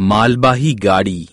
मालबाही गाड़ी।